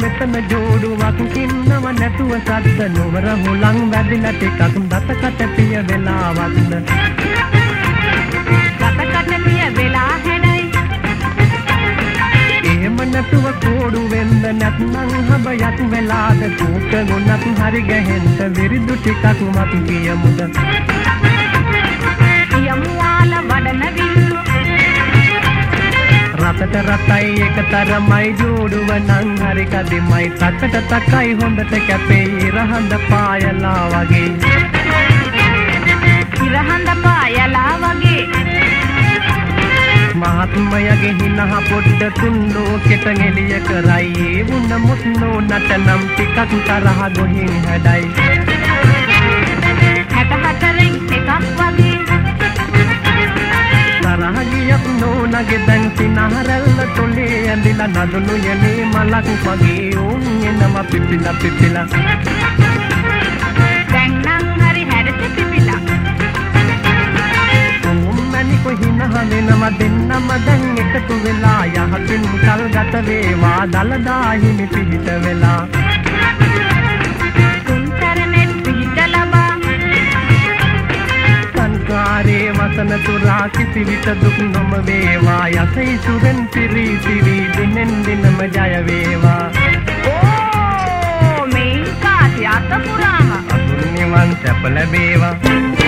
මෙතන ජෝඩුවක් ඉන්නව නැතුව සද්ද නොවර හොලං වැදිලා ටිකක් දතකට පිය වෙලාවක්ද දතකට පිය වෙලා හැඩයි එහෙම නැතුව කෝඩු වෙන්න නැත්නම් හබ යක් වෙලාද? කූට ගොන්නක් හරි ගහෙන්න විරිදු ටිකක් මත් ගියමුද රතට රතයි එක තරමයි ජෝඩුව නං හරි කදිමයි තකට තකයි හොඳට කැපෙයි. රහඳ පායලා වගේ. ඉරහඳ පායලා වගේ. මහත්මයගේ හිනහ පොඩ්ඩ තුන්ලෝ කෙට එලිය කරයි. ඒ වුණ මුත්නෝ නටනම් ටිකක් තරහ ගොහින් හැඩයි තරහ ගියත් නෝනගේ දැන් සිනහරැල්ල තොලේ ඇඳිලා නදුණු යනේ මලක් වගේ ඕන් එනම පිපිලා පිපිලා. දැන් නම් හරි හැඩට පිපිලා. ඕම්මැනි කොහින හඳෙනව දෙන්නම දැන් එකතු වෙලා යහතින් කල් ගත වේවා දලදා හිමි පිහිට වෙලා සංකාරේ වසන තුරා කිසි විට දුක් නොම වේවා යසයි සුරෙන් පිරී සිරී දිනෙන් දිනම ජය වේවා. ඕ මේ කාසිය අත පුරාම. අතුරු නිවන් සැප ලැබේවා